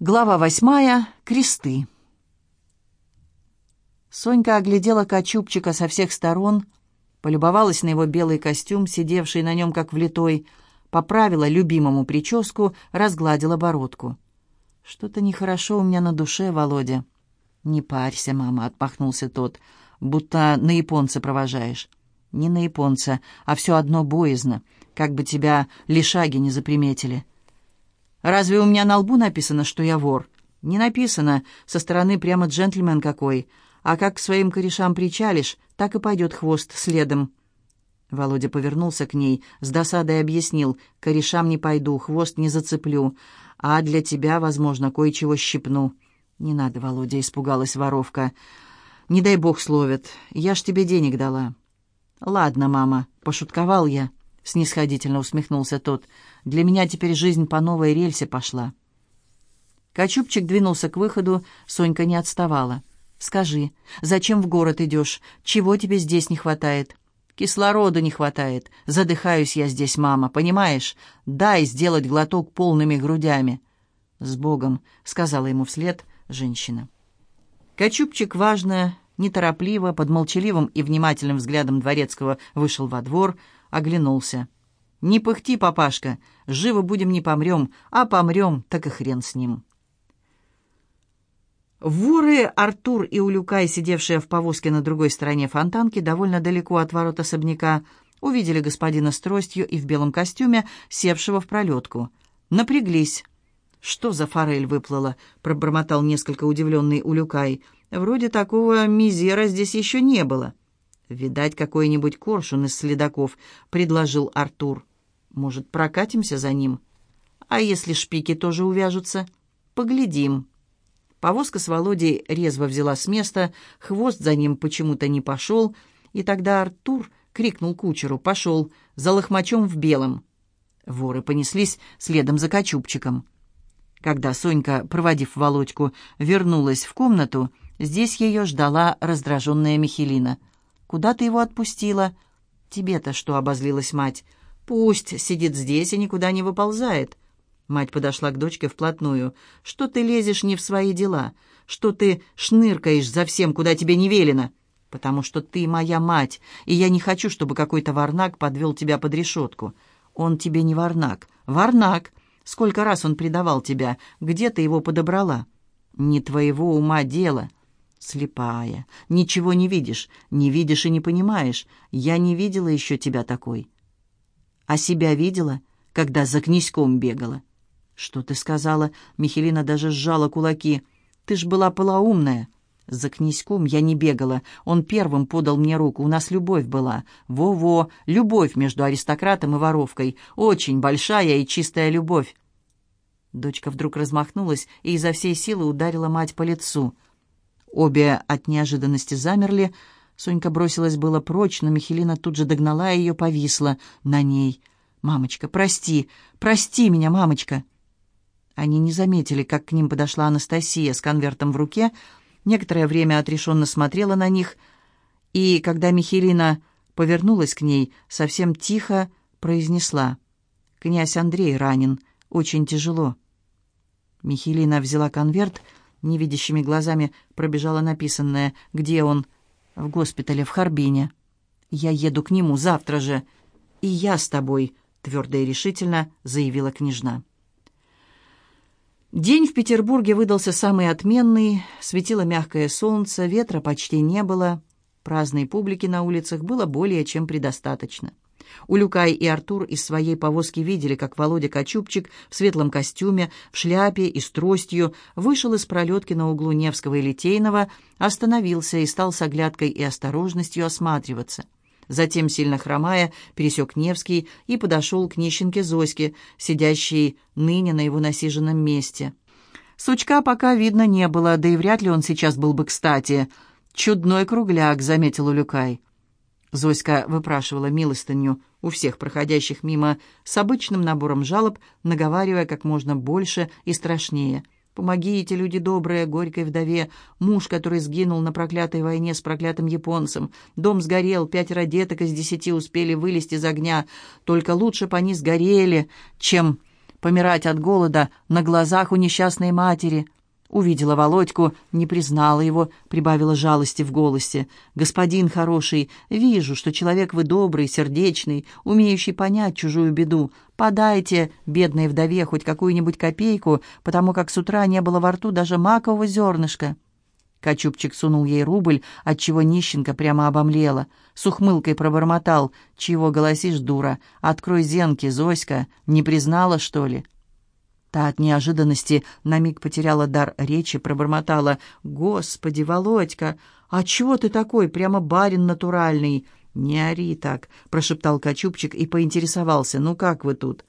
Глава восьмая. Кресты. Сонька оглядела Качупчика со всех сторон, полюбовалась на его белый костюм, сидевший на нем как влитой, поправила любимому прическу, разгладила бородку. «Что-то нехорошо у меня на душе, Володя». «Не парься, мама», — отпахнулся тот, — «будто на японца провожаешь». «Не на японца, а все одно боязно, как бы тебя лишаги не заприметили». Разве у меня на лбу написано, что я вор? Не написано, со стороны прямо джентльмен какой. А как к своим корешам причалишь, так и пойдет хвост следом. Володя повернулся к ней, с досадой объяснил, корешам не пойду, хвост не зацеплю, а для тебя, возможно, кое-чего щипну. Не надо, Володя, испугалась воровка. Не дай бог словят, я ж тебе денег дала. Ладно, мама, пошутковал я снисходительно усмехнулся тот. «Для меня теперь жизнь по новой рельсе пошла». Качупчик двинулся к выходу, Сонька не отставала. «Скажи, зачем в город идешь? Чего тебе здесь не хватает?» «Кислорода не хватает. Задыхаюсь я здесь, мама, понимаешь? Дай сделать глоток полными грудями». «С Богом», — сказала ему вслед женщина. Качупчик, важно, неторопливо, под молчаливым и внимательным взглядом дворецкого вышел во двор, — оглянулся. «Не пыхти, папашка, живо будем не помрем, а помрем, так и хрен с ним». Воры Артур и Улюкай, сидевшие в повозке на другой стороне фонтанки, довольно далеко от ворот особняка, увидели господина с тростью и в белом костюме, севшего в пролетку. Напряглись. «Что за форель выплыла?» — пробормотал несколько удивленный Улюкай. «Вроде такого мизера здесь еще не было». «Видать, какой-нибудь коршун из следаков», — предложил Артур. «Может, прокатимся за ним? А если шпики тоже увяжутся? Поглядим». Повозка с Володей резво взяла с места, хвост за ним почему-то не пошел, и тогда Артур крикнул кучеру «Пошел!» за лохмачом в белом. Воры понеслись следом за Кочубчиком. Когда Сонька, проводив Володьку, вернулась в комнату, здесь ее ждала раздраженная Михелина — Куда ты его отпустила?» «Тебе-то что?» — обозлилась мать. «Пусть сидит здесь и никуда не выползает». Мать подошла к дочке вплотную. «Что ты лезешь не в свои дела? Что ты шныркаешь за всем, куда тебе не велено?» «Потому что ты моя мать, и я не хочу, чтобы какой-то варнак подвел тебя под решетку. Он тебе не варнак. Варнак! Сколько раз он предавал тебя? Где ты его подобрала?» «Не твоего ума дело. Слепая. Ничего не видишь. Не видишь и не понимаешь. Я не видела еще тебя такой. А себя видела, когда за князьком бегала. Что ты сказала? Михелина даже сжала кулаки. Ты ж была полоумная. За князьком я не бегала. Он первым подал мне руку. У нас любовь была. Во-во, любовь между аристократом и воровкой. Очень большая и чистая любовь. Дочка вдруг размахнулась и изо всей силы ударила мать по лицу. Обе от неожиданности замерли. Сонька бросилась было прочь, но Михелина тут же догнала ее, повисла на ней. «Мамочка, прости, прости меня, мамочка!» Они не заметили, как к ним подошла Анастасия с конвертом в руке, некоторое время отрешенно смотрела на них, и, когда Михелина повернулась к ней, совсем тихо произнесла «Князь Андрей ранен, очень тяжело». Михелина взяла конверт, — Невидящими глазами пробежала написанное «Где он?» «В госпитале в Харбине». «Я еду к нему завтра же». «И я с тобой», — твердо и решительно заявила княжна. День в Петербурге выдался самый отменный, светило мягкое солнце, ветра почти не было, праздной публики на улицах было более чем предостаточно. Улюкай и Артур из своей повозки видели, как Володя Кочубчик в светлом костюме, в шляпе и с тростью вышел из пролетки на углу Невского и Литейного, остановился и стал с оглядкой и осторожностью осматриваться. Затем, сильно хромая, пересек Невский и подошел к нищенке Зоське, сидящей ныне на его насиженном месте. Сучка пока видно не было, да и вряд ли он сейчас был бы кстати. «Чудной кругляк», — заметил Улюкай. Зоська выпрашивала милостыню у всех проходящих мимо с обычным набором жалоб, наговаривая как можно больше и страшнее. «Помогите, люди добрые, горькой вдове, муж, который сгинул на проклятой войне с проклятым японцем, дом сгорел, пятеро деток из десяти успели вылезти из огня, только лучше бы они сгорели, чем помирать от голода на глазах у несчастной матери. Увидела Володьку, не признала его, прибавила жалости в голосе. «Господин хороший, вижу, что человек вы добрый, сердечный, умеющий понять чужую беду. Подайте бедной вдове хоть какую-нибудь копейку, потому как с утра не было во рту даже макового зернышка». Качупчик сунул ей рубль, отчего нищенка прямо обомлела. С ухмылкой пробормотал. «Чего голосишь, дура? Открой зенки, Зоська. Не признала, что ли?» Та от неожиданности на миг потеряла дар речи, пробормотала. «Господи, Володька, а чего ты такой, прямо барин натуральный?» «Не ори так», — прошептал Качупчик и поинтересовался. «Ну как вы тут?»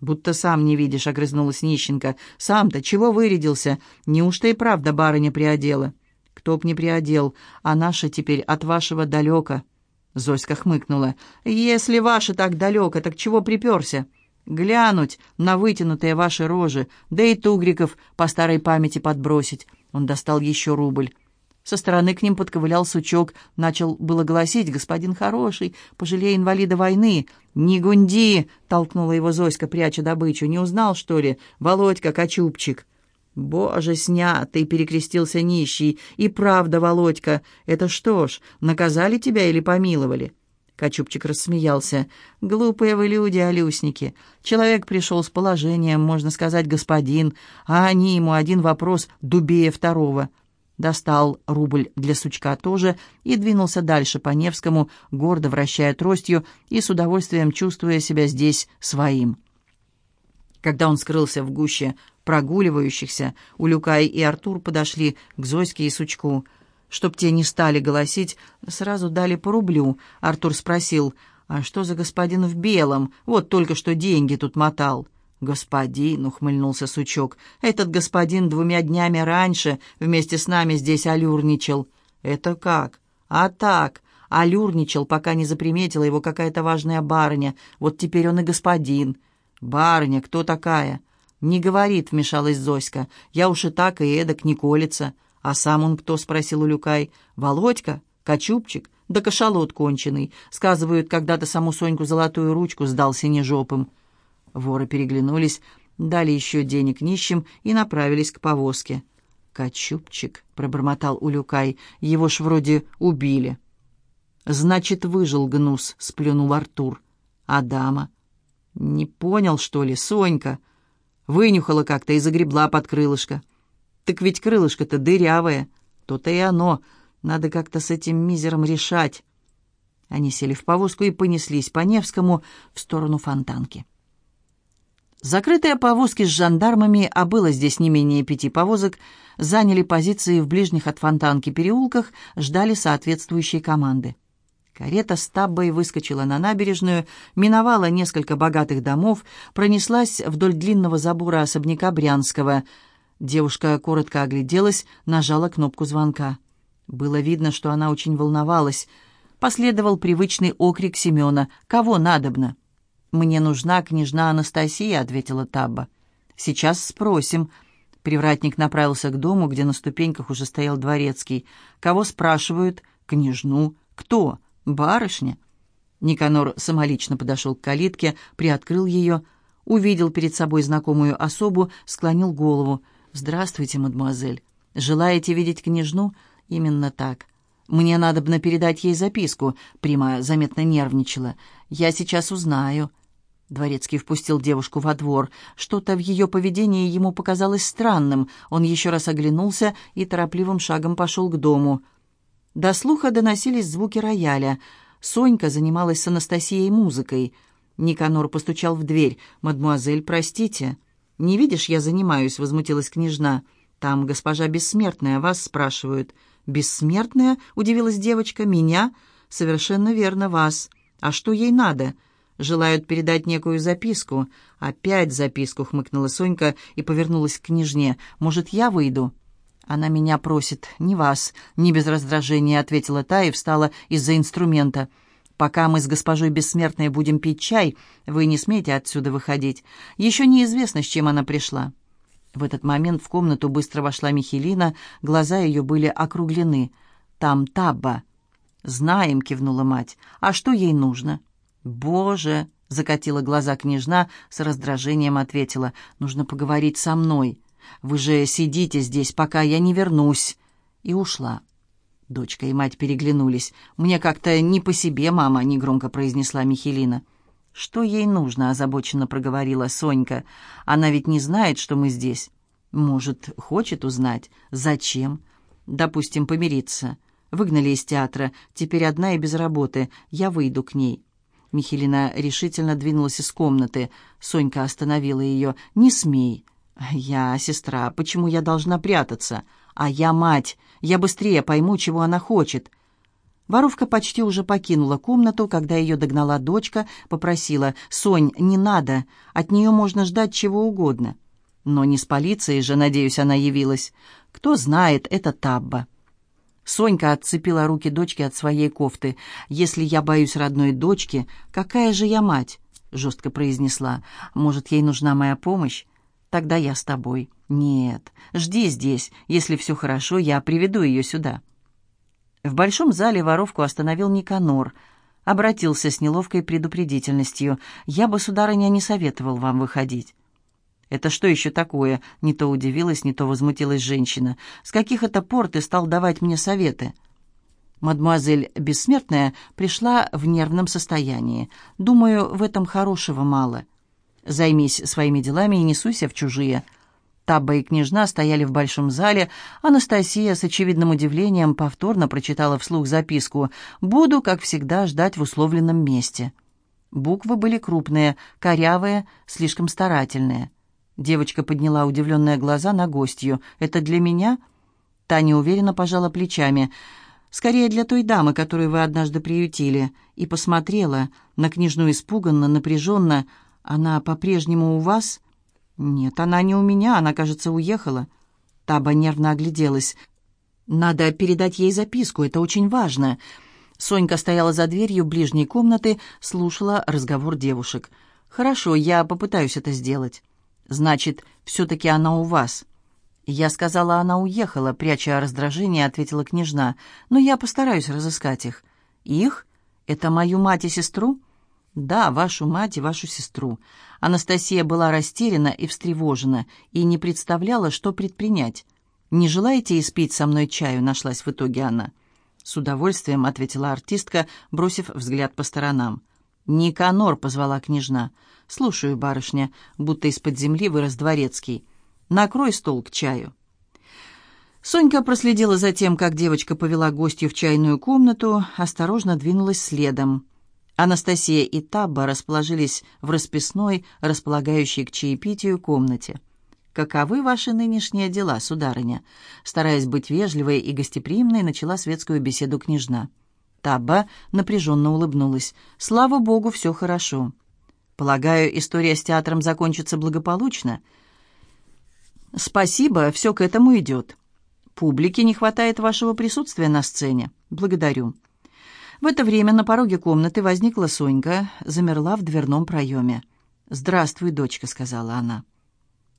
«Будто сам не видишь», — огрызнулась нищенка. «Сам-то чего вырядился? Неужто и правда барыня приодела?» «Кто б не приодел, а наша теперь от вашего далеко». Зоська хмыкнула. «Если ваша так далеко, так чего приперся?» Глянуть на вытянутые ваши рожи, да и тугриков по старой памяти подбросить. Он достал еще рубль. Со стороны к ним подковылял сучок, начал было гласить «Господин хороший, пожалей инвалида войны». «Не гунди!» — толкнула его Зоська, пряча добычу. «Не узнал, что ли? Володька, Кочубчик!» «Боже, снятый!» — перекрестился нищий. «И правда, Володька, это что ж, наказали тебя или помиловали?» Качупчик рассмеялся. «Глупые вы люди, алюсники. Человек пришел с положением, можно сказать, господин, а они ему один вопрос дубее второго». Достал рубль для сучка тоже и двинулся дальше по Невскому, гордо вращая тростью и с удовольствием чувствуя себя здесь своим. Когда он скрылся в гуще прогуливающихся, Улюкай и Артур подошли к Зоське и Сучку — Чтоб те не стали голосить, сразу дали по рублю. Артур спросил, «А что за господин в белом? Вот только что деньги тут мотал». «Господин», — ухмыльнулся сучок, — «этот господин двумя днями раньше вместе с нами здесь алюрничал». «Это как?» «А так, алюрничал, пока не заприметила его какая-то важная барыня. Вот теперь он и господин». «Барыня, кто такая?» «Не говорит», — вмешалась Зоська. «Я уж и так, и эдак не колется». «А сам он кто?» — спросил Улюкай. «Володька? Кочубчик? Да кашалот конченый. Сказывают, когда-то саму Соньку золотую ручку сдал синежопым». Воры переглянулись, дали еще денег нищим и направились к повозке. «Кочубчик», — пробормотал Улюкай, — «его ж вроде убили». «Значит, выжил гнус», — сплюнул Артур. «А дама?» «Не понял, что ли, Сонька?» Вынюхала как-то и загребла под крылышко. Так ведь крылышко-то дырявое. То-то и оно. Надо как-то с этим мизером решать. Они сели в повозку и понеслись по Невскому в сторону Фонтанки. Закрытые повозки с жандармами, а было здесь не менее пяти повозок, заняли позиции в ближних от Фонтанки переулках, ждали соответствующей команды. Карета с таббой выскочила на набережную, миновала несколько богатых домов, пронеслась вдоль длинного забора особняка Брянского – Девушка коротко огляделась, нажала кнопку звонка. Было видно, что она очень волновалась. Последовал привычный окрик Семена. «Кого надобно?» «Мне нужна княжна Анастасия», — ответила Табба. «Сейчас спросим». Привратник направился к дому, где на ступеньках уже стоял дворецкий. «Кого спрашивают?» «Княжну». «Кто?» «Барышня». Никанор самолично подошел к калитке, приоткрыл ее, увидел перед собой знакомую особу, склонил голову. «Здравствуйте, мадемуазель. Желаете видеть княжну?» «Именно так. Мне надо бы передать ей записку». Прима заметно нервничала. «Я сейчас узнаю». Дворецкий впустил девушку во двор. Что-то в ее поведении ему показалось странным. Он еще раз оглянулся и торопливым шагом пошел к дому. До слуха доносились звуки рояля. Сонька занималась с Анастасией музыкой. Никанор постучал в дверь. «Мадемуазель, простите». «Не видишь, я занимаюсь», — возмутилась княжна. «Там госпожа Бессмертная, вас спрашивают». «Бессмертная?» — удивилась девочка. «Меня?» «Совершенно верно, вас. А что ей надо?» «Желают передать некую записку». «Опять записку», — хмыкнула Сонька и повернулась к княжне. «Может, я выйду?» «Она меня просит, не вас», — не без раздражения ответила та и встала из-за инструмента. Пока мы с госпожой Бессмертной будем пить чай, вы не смейте отсюда выходить. Еще неизвестно, с чем она пришла». В этот момент в комнату быстро вошла Михелина, глаза ее были округлены. «Там Табба». «Знаем», — кивнула мать. «А что ей нужно?» «Боже!» — Закатила глаза княжна, с раздражением ответила. «Нужно поговорить со мной. Вы же сидите здесь, пока я не вернусь». И ушла. Дочка и мать переглянулись. «Мне как-то не по себе, мама», — негромко произнесла Михелина. «Что ей нужно?» — озабоченно проговорила Сонька. «Она ведь не знает, что мы здесь. Может, хочет узнать. Зачем? Допустим, помириться. Выгнали из театра. Теперь одна и без работы. Я выйду к ней». Михелина решительно двинулась из комнаты. Сонька остановила ее. «Не смей». «Я сестра. Почему я должна прятаться?» «А я мать. Я быстрее пойму, чего она хочет». Воровка почти уже покинула комнату, когда ее догнала дочка, попросила «Сонь, не надо, от нее можно ждать чего угодно». Но не с полицией же, надеюсь, она явилась. Кто знает, это Табба. Сонька отцепила руки дочки от своей кофты. «Если я боюсь родной дочки, какая же я мать?» — жестко произнесла. «Может, ей нужна моя помощь? Тогда я с тобой». «Нет, жди здесь. Если все хорошо, я приведу ее сюда». В большом зале воровку остановил Никанор. Обратился с неловкой предупредительностью. «Я бы, сударыня, не советовал вам выходить». «Это что еще такое?» — не то удивилась, не то возмутилась женщина. «С каких это пор ты стал давать мне советы?» Мадемуазель Бессмертная пришла в нервном состоянии. «Думаю, в этом хорошего мало. Займись своими делами и не суйся в чужие». Табба и княжна стояли в большом зале. Анастасия с очевидным удивлением повторно прочитала вслух записку «Буду, как всегда, ждать в условленном месте». Буквы были крупные, корявые, слишком старательные. Девочка подняла удивленные глаза на гостью. «Это для меня?» Таня уверенно пожала плечами. «Скорее для той дамы, которую вы однажды приютили». И посмотрела на княжну испуганно, напряженно. «Она по-прежнему у вас?» «Нет, она не у меня, она, кажется, уехала». Таба нервно огляделась. «Надо передать ей записку, это очень важно». Сонька стояла за дверью ближней комнаты, слушала разговор девушек. «Хорошо, я попытаюсь это сделать». «Значит, все-таки она у вас?» «Я сказала, она уехала», — пряча раздражение, ответила княжна. «Но я постараюсь разыскать их». «Их? Это мою мать и сестру?» «Да, вашу мать и вашу сестру». Анастасия была растеряна и встревожена, и не представляла, что предпринять. «Не желаете испить со мной чаю?» — нашлась в итоге она. «С удовольствием», — ответила артистка, бросив взгляд по сторонам. «Никанор», — позвала княжна. «Слушаю, барышня», будто из-под земли вырос дворецкий. «Накрой стол к чаю». Сонька проследила за тем, как девочка повела гостью в чайную комнату, осторожно двинулась следом. Анастасия и Табба расположились в расписной, располагающей к чаепитию комнате. «Каковы ваши нынешние дела, сударыня?» Стараясь быть вежливой и гостеприимной, начала светскую беседу княжна. Табба напряженно улыбнулась. «Слава богу, все хорошо. Полагаю, история с театром закончится благополучно?» «Спасибо, все к этому идет. Публике не хватает вашего присутствия на сцене. Благодарю». В это время на пороге комнаты возникла Сонька, замерла в дверном проеме. «Здравствуй, дочка», — сказала она.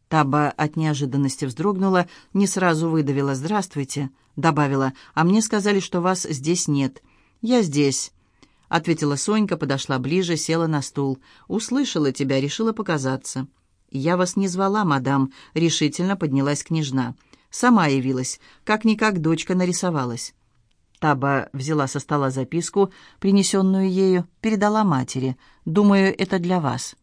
Таба от неожиданности вздрогнула, не сразу выдавила «Здравствуйте», — добавила, «а мне сказали, что вас здесь нет». «Я здесь», — ответила Сонька, подошла ближе, села на стул. «Услышала тебя, решила показаться». «Я вас не звала, мадам», — решительно поднялась княжна. «Сама явилась, как-никак дочка нарисовалась». Таба взяла со стола записку, принесенную ею, передала матери. «Думаю, это для вас».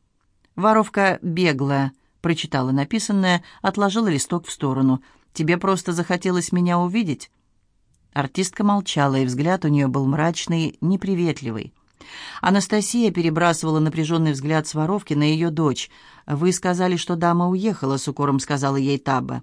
Воровка беглая, прочитала написанное, отложила листок в сторону. «Тебе просто захотелось меня увидеть?» Артистка молчала, и взгляд у нее был мрачный, неприветливый. Анастасия перебрасывала напряженный взгляд с воровки на ее дочь. «Вы сказали, что дама уехала», — с укором сказала ей Таба.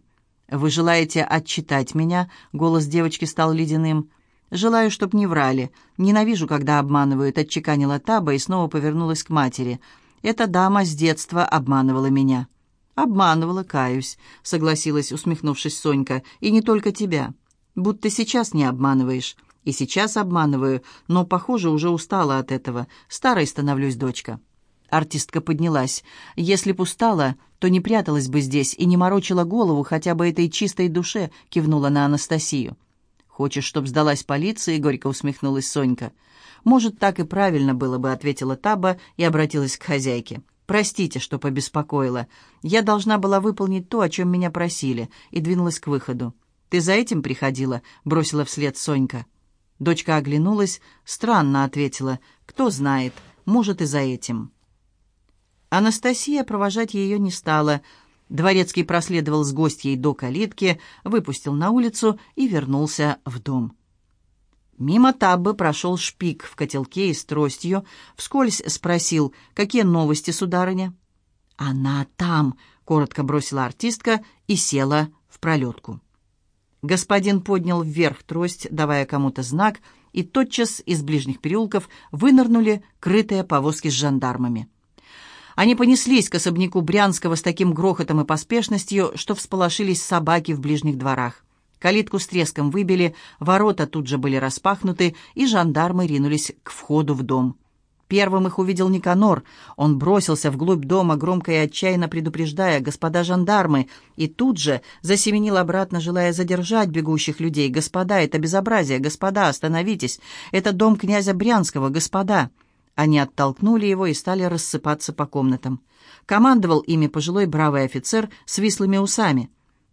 «Вы желаете отчитать меня?» — голос девочки стал ледяным. «Желаю, чтоб не врали. Ненавижу, когда обманывают», — отчеканила Таба и снова повернулась к матери. «Эта дама с детства обманывала меня». «Обманывала, каюсь», — согласилась, усмехнувшись Сонька. «И не только тебя. Будто сейчас не обманываешь. И сейчас обманываю, но, похоже, уже устала от этого. Старой становлюсь, дочка». Артистка поднялась. «Если б устала, то не пряталась бы здесь и не морочила голову хотя бы этой чистой душе», — кивнула на Анастасию. «Хочешь, чтоб сдалась полиции?» — горько усмехнулась Сонька. «Может, так и правильно было бы», — ответила Таба и обратилась к хозяйке. «Простите, что побеспокоила. Я должна была выполнить то, о чем меня просили», и двинулась к выходу. «Ты за этим приходила?» — бросила вслед Сонька. Дочка оглянулась, странно ответила. «Кто знает, может, и за этим». Анастасия провожать ее не стала. Дворецкий проследовал с гостьей до калитки, выпустил на улицу и вернулся в дом. Мимо таббы прошел шпик в котелке и с тростью, вскользь спросил, какие новости, сударыня? «Она там», — коротко бросила артистка и села в пролетку. Господин поднял вверх трость, давая кому-то знак, и тотчас из ближних переулков вынырнули крытые повозки с жандармами. Они понеслись к особняку Брянского с таким грохотом и поспешностью, что всполошились собаки в ближних дворах. Калитку с треском выбили, ворота тут же были распахнуты, и жандармы ринулись к входу в дом. Первым их увидел Никанор. Он бросился вглубь дома, громко и отчаянно предупреждая «Господа жандармы!» и тут же засеменил обратно, желая задержать бегущих людей. «Господа, это безобразие! Господа, остановитесь! Это дом князя Брянского! Господа!» Они оттолкнули его и стали рассыпаться по комнатам. Командовал ими пожилой бравый офицер с вислыми усами.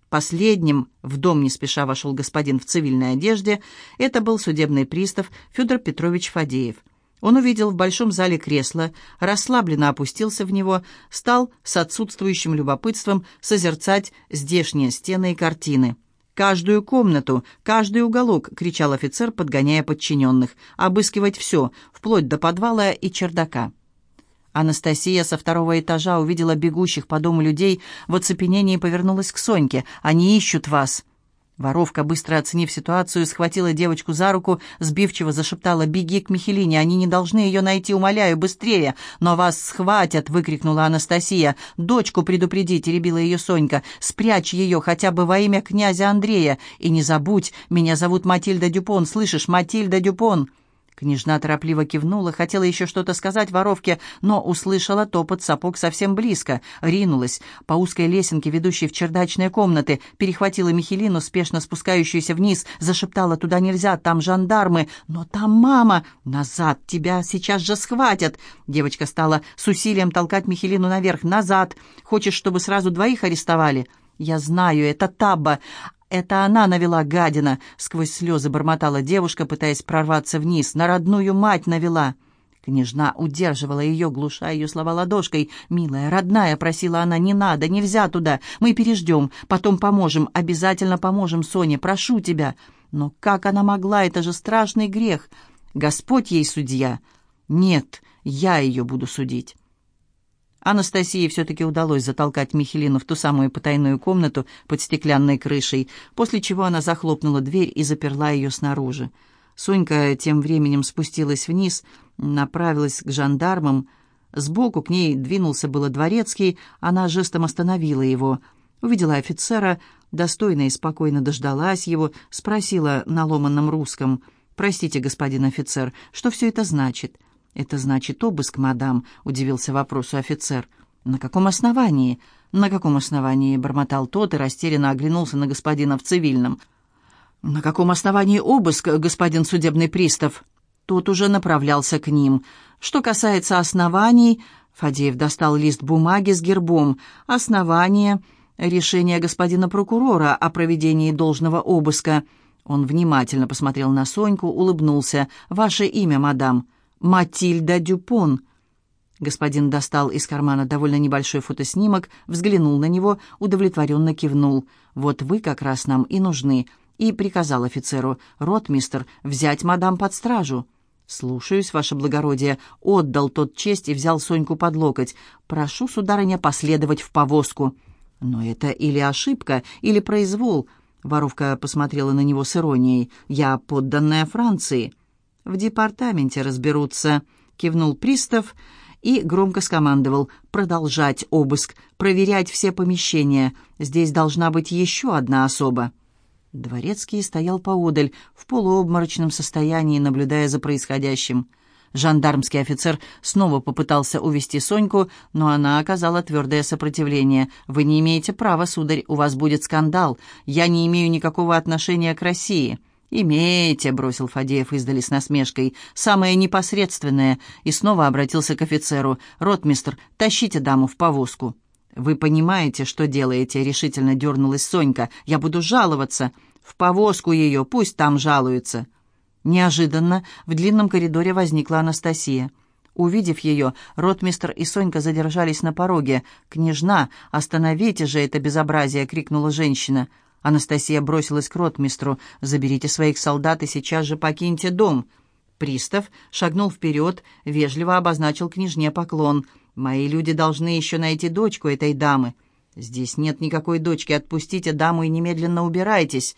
Последним в дом не спеша вошел господин в цивильной одежде. Это был судебный пристав Федор Петрович Фадеев. Он увидел в большом зале кресло, расслабленно опустился в него, стал с отсутствующим любопытством созерцать здешние стены и картины. «Каждую комнату, каждый уголок!» — кричал офицер, подгоняя подчиненных. «Обыскивать все, вплоть до подвала и чердака». Анастасия со второго этажа увидела бегущих по дому людей, в оцепенении повернулась к Соньке. «Они ищут вас!» Воровка, быстро оценив ситуацию, схватила девочку за руку, сбивчиво зашептала «Беги к Михелине, они не должны ее найти, умоляю, быстрее!» «Но вас схватят!» — выкрикнула Анастасия. «Дочку предупреди!» — теребила ее Сонька. «Спрячь ее хотя бы во имя князя Андрея! И не забудь, меня зовут Матильда Дюпон, слышишь, Матильда Дюпон!» Княжна торопливо кивнула, хотела еще что-то сказать воровке, но услышала топот сапог совсем близко, ринулась по узкой лесенке, ведущей в чердачные комнаты, перехватила Михелину, спешно спускающуюся вниз, зашептала «Туда нельзя, там жандармы!» «Но там мама! Назад! Тебя сейчас же схватят!» Девочка стала с усилием толкать Михелину наверх. «Назад! Хочешь, чтобы сразу двоих арестовали?» «Я знаю, это Табба. «Это она навела гадина!» — сквозь слезы бормотала девушка, пытаясь прорваться вниз. «На родную мать навела!» Княжна удерживала ее, глушая ее слова ладошкой. «Милая, родная!» — просила она. «Не надо, нельзя туда! Мы переждем, потом поможем, обязательно поможем Соне, прошу тебя!» Но как она могла? Это же страшный грех! Господь ей судья! Нет, я ее буду судить. Анастасии все-таки удалось затолкать Михелину в ту самую потайную комнату под стеклянной крышей, после чего она захлопнула дверь и заперла ее снаружи. Сонька тем временем спустилась вниз, направилась к жандармам. Сбоку к ней двинулся было дворецкий, она жестом остановила его. Увидела офицера, достойно и спокойно дождалась его, спросила на ломанном русском, «Простите, господин офицер, что все это значит?» «Это значит обыск, мадам», — удивился вопросу офицер. «На каком основании?» «На каком основании?» — бормотал тот и растерянно оглянулся на господина в цивильном. «На каком основании обыск, господин судебный пристав?» Тот уже направлялся к ним. «Что касается оснований...» Фадеев достал лист бумаги с гербом. «Основание...» «Решение господина прокурора о проведении должного обыска...» Он внимательно посмотрел на Соньку, улыбнулся. «Ваше имя, мадам?» Матильда Дюпон». Господин достал из кармана довольно небольшой фотоснимок, взглянул на него, удовлетворенно кивнул. «Вот вы как раз нам и нужны», и приказал офицеру, «Ротмистер, взять мадам под стражу». «Слушаюсь, ваше благородие», отдал тот честь и взял Соньку под локоть. «Прошу, сударыня, последовать в повозку». «Но это или ошибка, или произвол», — воровка посмотрела на него с иронией. «Я подданная Франции». «В департаменте разберутся», — кивнул пристав и громко скомандовал «продолжать обыск, проверять все помещения. Здесь должна быть еще одна особа». Дворецкий стоял поодаль, в полуобморочном состоянии, наблюдая за происходящим. Жандармский офицер снова попытался увести Соньку, но она оказала твердое сопротивление. «Вы не имеете права, сударь, у вас будет скандал. Я не имею никакого отношения к России» «Имеете», — бросил Фадеев издали с насмешкой, — «самое непосредственное», и снова обратился к офицеру. «Ротмистр, тащите даму в повозку». «Вы понимаете, что делаете?» — решительно дернулась Сонька. «Я буду жаловаться. В повозку ее, пусть там жалуются». Неожиданно в длинном коридоре возникла Анастасия. Увидев ее, ротмистр и Сонька задержались на пороге. «Княжна, остановите же это безобразие!» — крикнула женщина. Анастасия бросилась к ротмистру. «Заберите своих солдат и сейчас же покиньте дом». Пристав шагнул вперед, вежливо обозначил княжне поклон. «Мои люди должны еще найти дочку этой дамы». «Здесь нет никакой дочки. Отпустите даму и немедленно убирайтесь».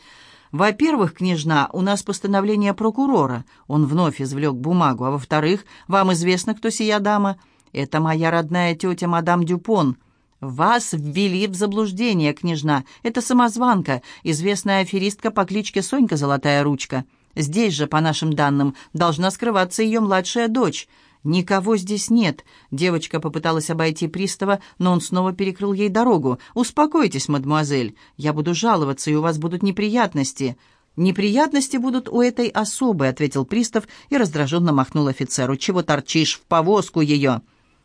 «Во-первых, княжна, у нас постановление прокурора». Он вновь извлек бумагу. «А во-вторых, вам известно, кто сия дама?» «Это моя родная тетя мадам Дюпон». «Вас ввели в заблуждение, княжна. Это самозванка, известная аферистка по кличке Сонька Золотая Ручка. Здесь же, по нашим данным, должна скрываться ее младшая дочь». «Никого здесь нет». Девочка попыталась обойти пристава, но он снова перекрыл ей дорогу. «Успокойтесь, мадемуазель. Я буду жаловаться, и у вас будут неприятности». «Неприятности будут у этой особы», — ответил пристав и раздраженно махнул офицеру. «Чего торчишь? В повозку ее!»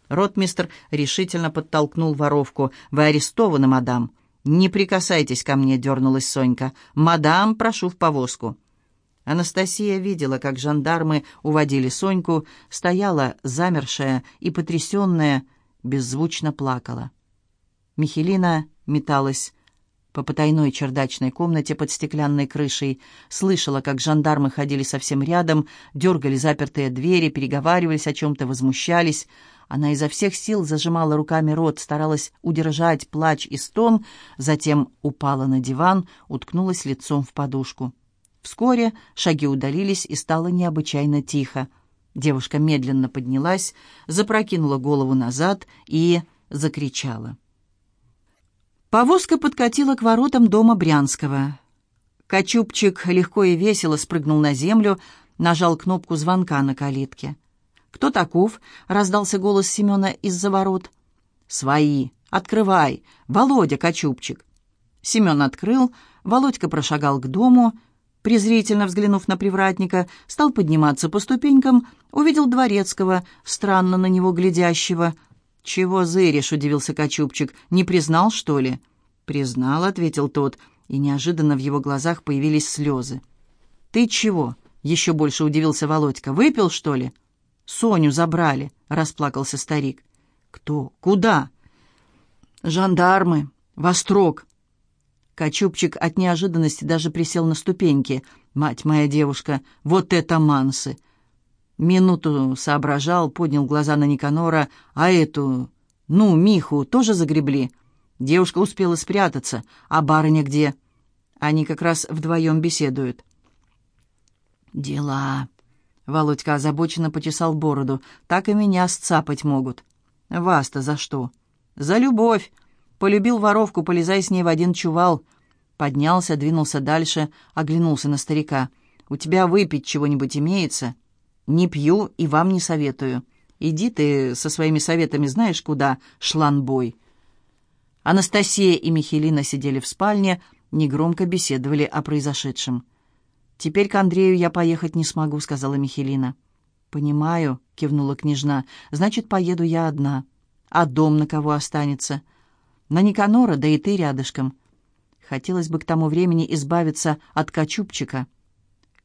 Ротмистр решительно подтолкнул воровку. «Вы арестованы, мадам». «Не прикасайтесь ко мне», — дернулась Сонька. «Мадам, прошу в повозку». Анастасия видела, как жандармы уводили Соньку, стояла замершая и потрясенная, беззвучно плакала. Михелина металась по потайной чердачной комнате под стеклянной крышей, слышала, как жандармы ходили совсем рядом, дергали запертые двери, переговаривались о чем-то, возмущались. Она изо всех сил зажимала руками рот, старалась удержать плач и стон, затем упала на диван, уткнулась лицом в подушку. Вскоре шаги удалились, и стало необычайно тихо. Девушка медленно поднялась, запрокинула голову назад и закричала. Повозка подкатила к воротам дома Брянского. Кочубчик легко и весело спрыгнул на землю, нажал кнопку звонка на калитке. «Кто таков?» — раздался голос Семена из-за ворот. «Свои! Открывай! Володя Кочубчик!» Семен открыл, Володька прошагал к дому, презрительно взглянув на привратника, стал подниматься по ступенькам, увидел дворецкого, странно на него глядящего. «Чего зыришь?» — удивился Кочубчик. «Не признал, что ли?» «Признал», — ответил тот, и неожиданно в его глазах появились слезы. «Ты чего?» — еще больше удивился Володька. «Выпил, что ли?» «Соню забрали», — расплакался старик. «Кто? Куда?» «Жандармы. Вострок». Кочубчик от неожиданности даже присел на ступеньки. «Мать моя девушка, вот это мансы!» Минуту соображал, поднял глаза на Никанора. «А эту, ну, Миху, тоже загребли?» Девушка успела спрятаться. «А барыня где?» Они как раз вдвоем беседуют. «Дела...» Володька озабоченно почесал бороду. «Так и меня сцапать могут». «Вас-то за что?» «За любовь. Полюбил воровку, полезай с ней в один чувал». Поднялся, двинулся дальше, оглянулся на старика. «У тебя выпить чего-нибудь имеется?» «Не пью и вам не советую. Иди ты со своими советами знаешь куда, шланбой». Анастасия и Михелина сидели в спальне, негромко беседовали о произошедшем. «Теперь к Андрею я поехать не смогу», — сказала Михелина. «Понимаю», — кивнула княжна, — «значит, поеду я одна. А дом на кого останется?» «На Никанора, да и ты рядышком». Хотелось бы к тому времени избавиться от Качупчика.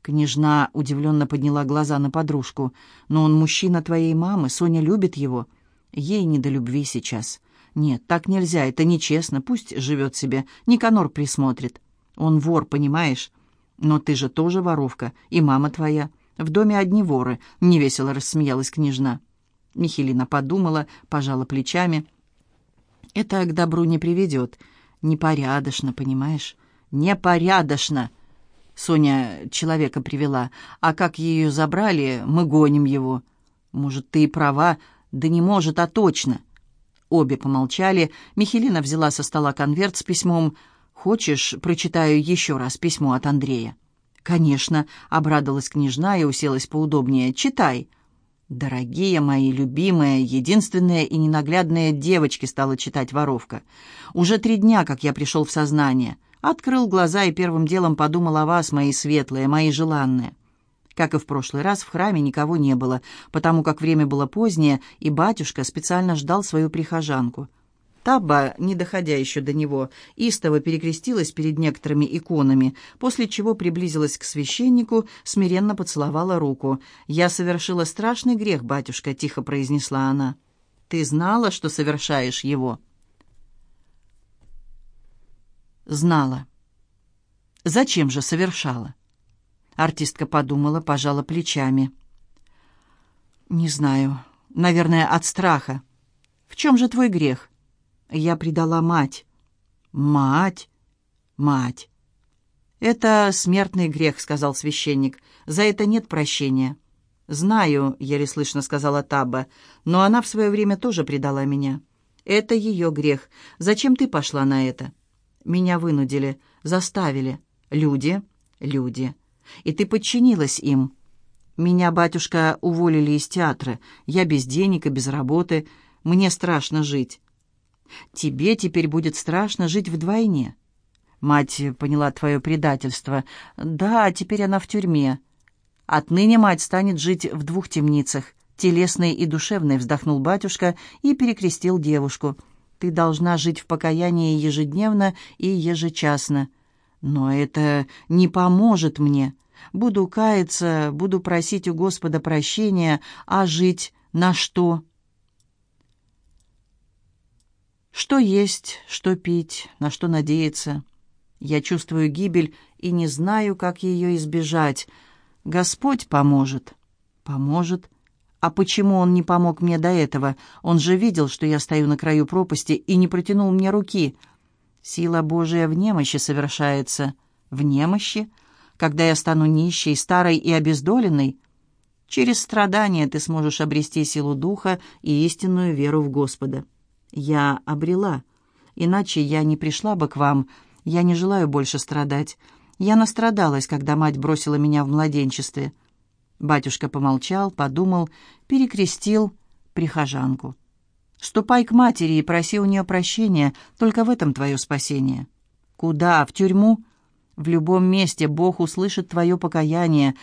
Княжна удивленно подняла глаза на подружку. «Но он мужчина твоей мамы, Соня любит его. Ей не до любви сейчас. Нет, так нельзя, это нечестно, пусть живет себе, Никанор присмотрит. Он вор, понимаешь? Но ты же тоже воровка, и мама твоя. В доме одни воры», — невесело рассмеялась княжна. Михелина подумала, пожала плечами. «Это к добру не приведет. Непорядочно, понимаешь? Непорядочно!» Соня человека привела, а как ее забрали, мы гоним его. Может, ты и права, да не может, а точно. Обе помолчали. Михелина взяла со стола конверт с письмом. «Хочешь, прочитаю еще раз письмо от Андрея?» «Конечно», — обрадовалась княжна и уселась поудобнее. «Читай». «Дорогие мои любимые, единственные и ненаглядные девочки», — стала читать воровка. «Уже три дня, как я пришел в сознание. Открыл глаза и первым делом подумал о вас, мои светлые, мои желанные. Как и в прошлый раз, в храме никого не было, потому как время было позднее, и батюшка специально ждал свою прихожанку. Табба, не доходя еще до него, истово перекрестилась перед некоторыми иконами, после чего приблизилась к священнику, смиренно поцеловала руку. «Я совершила страшный грех, батюшка», — тихо произнесла она. «Ты знала, что совершаешь его?» «Знала». «Зачем же совершала?» Артистка подумала, пожала плечами. «Не знаю. Наверное, от страха. В чем же твой грех?» Я предала мать. Мать? Мать. Это смертный грех, сказал священник. За это нет прощения. Знаю, еле слышно сказала Таба, но она в свое время тоже предала меня. Это ее грех. Зачем ты пошла на это? Меня вынудили, заставили. Люди, люди. И ты подчинилась им. Меня, батюшка, уволили из театра. Я без денег и без работы. Мне страшно жить. Тебе теперь будет страшно жить вдвойне. Мать поняла твое предательство. Да, теперь она в тюрьме. Отныне мать станет жить в двух темницах, телесной и душевной, вздохнул батюшка и перекрестил девушку. Ты должна жить в покаянии ежедневно и ежечасно. Но это не поможет мне. Буду каяться, буду просить у Господа прощения, а жить на что?» Что есть, что пить, на что надеяться. Я чувствую гибель и не знаю, как ее избежать. Господь поможет. Поможет. А почему он не помог мне до этого? Он же видел, что я стою на краю пропасти и не протянул мне руки. Сила Божия в немощи совершается. В немощи? Когда я стану нищей, старой и обездоленной? Через страдания ты сможешь обрести силу духа и истинную веру в Господа я обрела. Иначе я не пришла бы к вам. Я не желаю больше страдать. Я настрадалась, когда мать бросила меня в младенчестве». Батюшка помолчал, подумал, перекрестил прихожанку. «Ступай к матери и проси у нее прощения, только в этом твое спасение». «Куда? В тюрьму?» «В любом месте Бог услышит твое покаяние.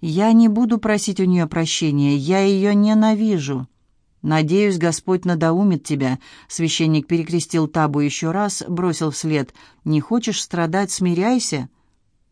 Я не буду просить у нее прощения, я ее ненавижу». «Надеюсь, Господь надоумит тебя», — священник перекрестил табу еще раз, бросил вслед. «Не хочешь страдать, смиряйся».